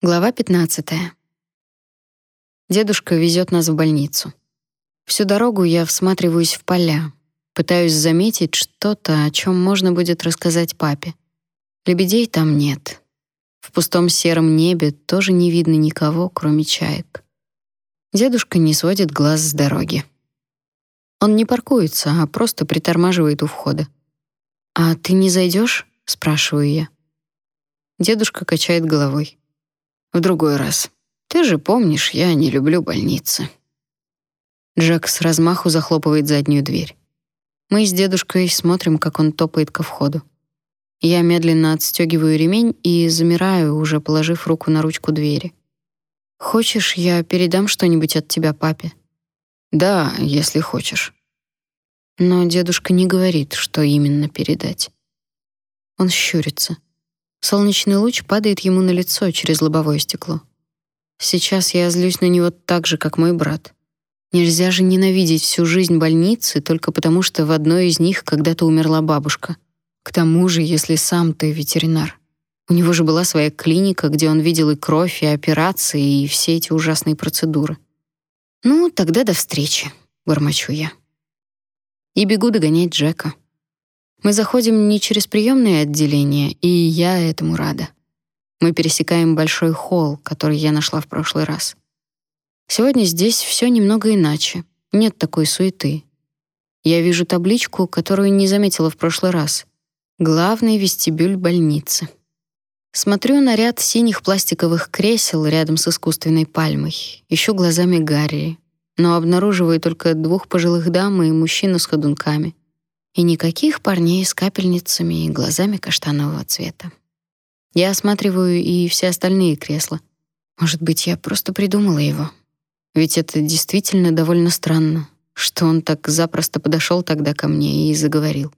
Глава 15. Дедушка везет нас в больницу. Всю дорогу я всматриваюсь в поля, пытаюсь заметить что-то, о чем можно будет рассказать папе. Лебедей там нет. В пустом сером небе тоже не видно никого, кроме чаек. Дедушка не сводит глаз с дороги. Он не паркуется, а просто притормаживает у входа. «А ты не зайдешь? спрашиваю я. Дедушка качает головой. В другой раз. Ты же помнишь, я не люблю больницы. Джек с размаху захлопывает заднюю дверь. Мы с дедушкой смотрим, как он топает ко входу. Я медленно отстегиваю ремень и замираю, уже положив руку на ручку двери. Хочешь, я передам что-нибудь от тебя папе? Да, если хочешь. Но дедушка не говорит, что именно передать. Он щурится. Солнечный луч падает ему на лицо через лобовое стекло. Сейчас я злюсь на него так же, как мой брат. Нельзя же ненавидеть всю жизнь больницы только потому, что в одной из них когда-то умерла бабушка. К тому же, если сам ты ветеринар. У него же была своя клиника, где он видел и кровь, и операции, и все эти ужасные процедуры. Ну, тогда до встречи, бормочу я. И бегу догонять Джека. Мы заходим не через приемное отделение, и я этому рада. Мы пересекаем большой холл, который я нашла в прошлый раз. Сегодня здесь все немного иначе. Нет такой суеты. Я вижу табличку, которую не заметила в прошлый раз. Главный вестибюль больницы. Смотрю на ряд синих пластиковых кресел рядом с искусственной пальмой. Ищу глазами Гарри, но обнаруживаю только двух пожилых дам и мужчину с ходунками — и никаких парней с капельницами и глазами каштанового цвета. Я осматриваю и все остальные кресла. Может быть, я просто придумала его. Ведь это действительно довольно странно, что он так запросто подошел тогда ко мне и заговорил.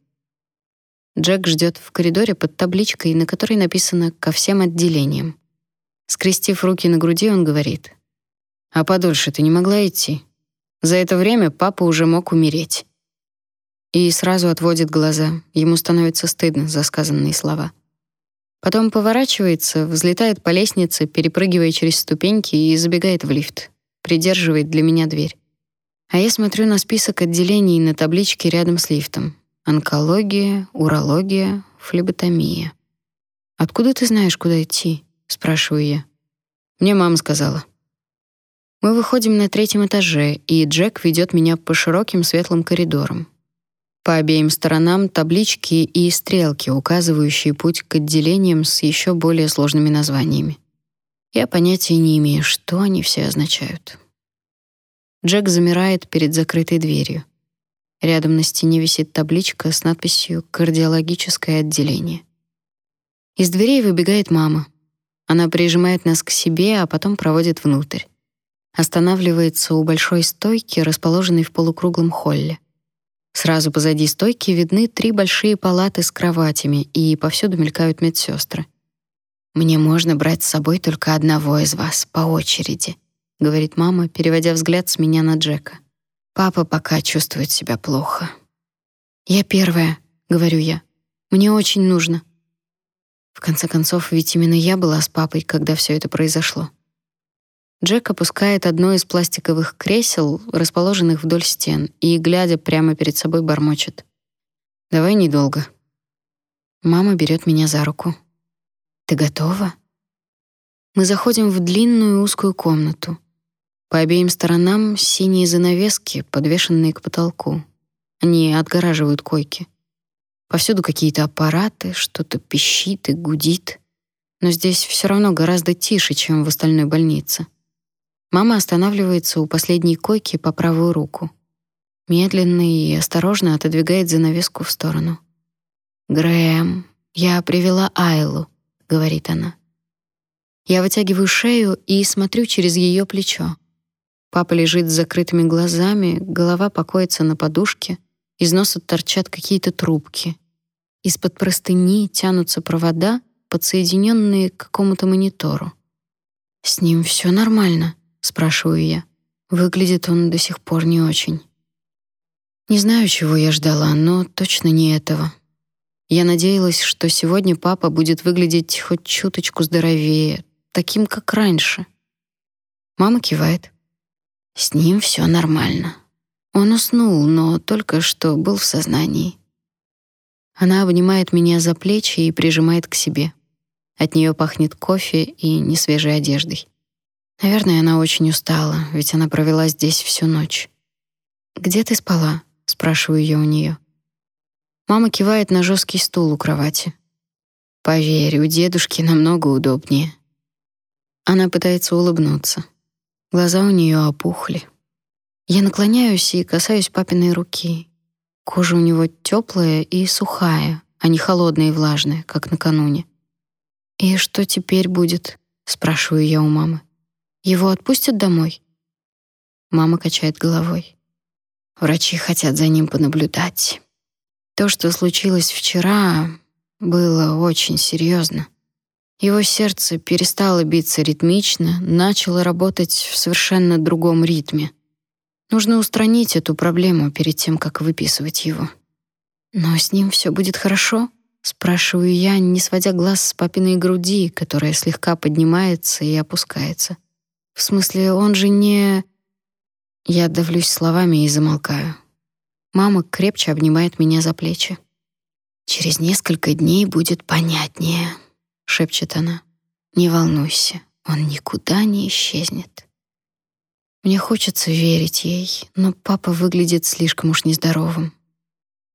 Джек ждет в коридоре под табличкой, на которой написано «Ко всем отделениям». Скрестив руки на груди, он говорит, «А подольше ты не могла идти? За это время папа уже мог умереть» и сразу отводит глаза. Ему становится стыдно за сказанные слова. Потом поворачивается, взлетает по лестнице, перепрыгивая через ступеньки и забегает в лифт. Придерживает для меня дверь. А я смотрю на список отделений на табличке рядом с лифтом. Онкология, урология, флеботомия. «Откуда ты знаешь, куда идти?» — спрашиваю я. Мне мама сказала. Мы выходим на третьем этаже, и Джек ведет меня по широким светлым коридорам. По обеим сторонам таблички и стрелки, указывающие путь к отделениям с еще более сложными названиями. Я понятия не имею, что они все означают. Джек замирает перед закрытой дверью. Рядом на стене висит табличка с надписью «Кардиологическое отделение». Из дверей выбегает мама. Она прижимает нас к себе, а потом проводит внутрь. Останавливается у большой стойки, расположенной в полукруглом холле. Сразу позади стойки видны три большие палаты с кроватями, и повсюду мелькают медсестры. «Мне можно брать с собой только одного из вас, по очереди», — говорит мама, переводя взгляд с меня на Джека. «Папа пока чувствует себя плохо». «Я первая», — говорю я. «Мне очень нужно». В конце концов, ведь именно я была с папой, когда все это произошло. Джек опускает одно из пластиковых кресел, расположенных вдоль стен, и, глядя прямо перед собой, бормочет. «Давай недолго». Мама берет меня за руку. «Ты готова?» Мы заходим в длинную узкую комнату. По обеим сторонам синие занавески, подвешенные к потолку. Они отгораживают койки. Повсюду какие-то аппараты, что-то пищит и гудит. Но здесь все равно гораздо тише, чем в остальной больнице. Мама останавливается у последней койки по правую руку. Медленно и осторожно отодвигает занавеску в сторону. «Грэм, я привела Айлу», — говорит она. Я вытягиваю шею и смотрю через ее плечо. Папа лежит с закрытыми глазами, голова покоится на подушке, из носа торчат какие-то трубки. Из-под простыни тянутся провода, подсоединенные к какому-то монитору. С ним все нормально, спрашиваю я. Выглядит он до сих пор не очень. Не знаю, чего я ждала, но точно не этого. Я надеялась, что сегодня папа будет выглядеть хоть чуточку здоровее, таким, как раньше. Мама кивает. С ним все нормально. Он уснул, но только что был в сознании. Она обнимает меня за плечи и прижимает к себе. От нее пахнет кофе и несвежей одеждой. Наверное, она очень устала, ведь она провела здесь всю ночь. «Где ты спала?» — спрашиваю я у нее. Мама кивает на жесткий стул у кровати. «Поверь, у дедушки намного удобнее». Она пытается улыбнуться. Глаза у нее опухли. Я наклоняюсь и касаюсь папиной руки. Кожа у него теплая и сухая, а не холодная и влажная, как накануне. «И что теперь будет?» — спрашиваю я у мамы. «Его отпустят домой?» Мама качает головой. Врачи хотят за ним понаблюдать. То, что случилось вчера, было очень серьезно. Его сердце перестало биться ритмично, начало работать в совершенно другом ритме. Нужно устранить эту проблему перед тем, как выписывать его. Но с ним все будет хорошо? спрашиваю я, не сводя глаз с папиной груди, которая слегка поднимается и опускается. В смысле, он же не Я давлюсь словами и замолкаю. Мама крепче обнимает меня за плечи. Через несколько дней будет понятнее, шепчет она. Не волнуйся, он никуда не исчезнет. Мне хочется верить ей, но папа выглядит слишком уж нездоровым.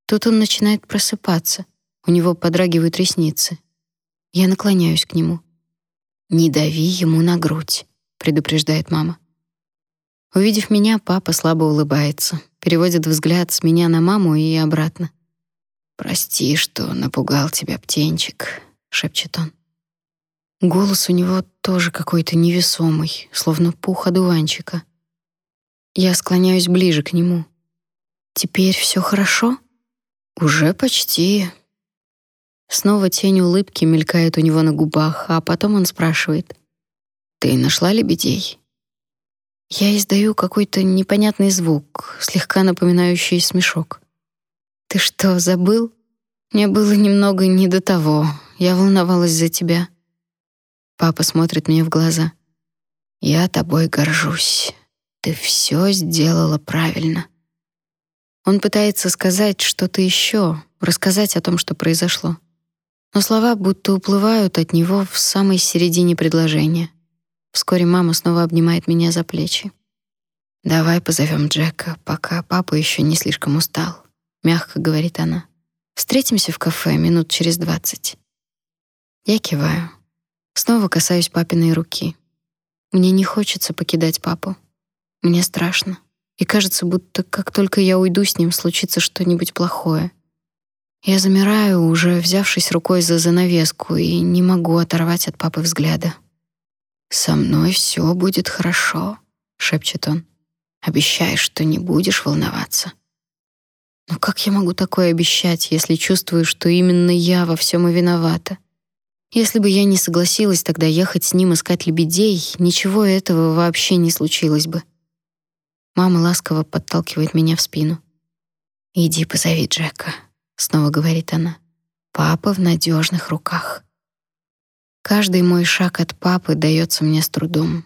Тут он начинает просыпаться. У него подрагивают ресницы. Я наклоняюсь к нему. «Не дави ему на грудь», — предупреждает мама. Увидев меня, папа слабо улыбается, переводит взгляд с меня на маму и обратно. «Прости, что напугал тебя, птенчик», — шепчет он. Голос у него тоже какой-то невесомый, словно пух одуванчика. Я склоняюсь ближе к нему. «Теперь все хорошо?» «Уже почти». Снова тень улыбки мелькает у него на губах, а потом он спрашивает. «Ты нашла лебедей?» Я издаю какой-то непонятный звук, слегка напоминающий смешок. «Ты что, забыл? Мне было немного не до того. Я волновалась за тебя». Папа смотрит мне в глаза. «Я тобой горжусь. Ты все сделала правильно». Он пытается сказать что-то еще, рассказать о том, что произошло. Но слова будто уплывают от него в самой середине предложения. Вскоре мама снова обнимает меня за плечи. «Давай позовем Джека, пока папа еще не слишком устал», — мягко говорит она. «Встретимся в кафе минут через двадцать». Я киваю. Снова касаюсь папиной руки. Мне не хочется покидать папу. Мне страшно. И кажется, будто как только я уйду с ним, случится что-нибудь плохое. Я замираю, уже взявшись рукой за занавеску, и не могу оторвать от папы взгляда. «Со мной все будет хорошо», — шепчет он. «Обещай, что не будешь волноваться». Но как я могу такое обещать, если чувствую, что именно я во всем и виновата? Если бы я не согласилась тогда ехать с ним искать лебедей, ничего этого вообще не случилось бы. Мама ласково подталкивает меня в спину. «Иди позови Джека», — снова говорит она. «Папа в надежных руках». Каждый мой шаг от папы дается мне с трудом.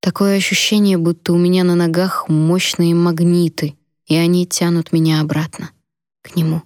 Такое ощущение, будто у меня на ногах мощные магниты, и они тянут меня обратно, к нему.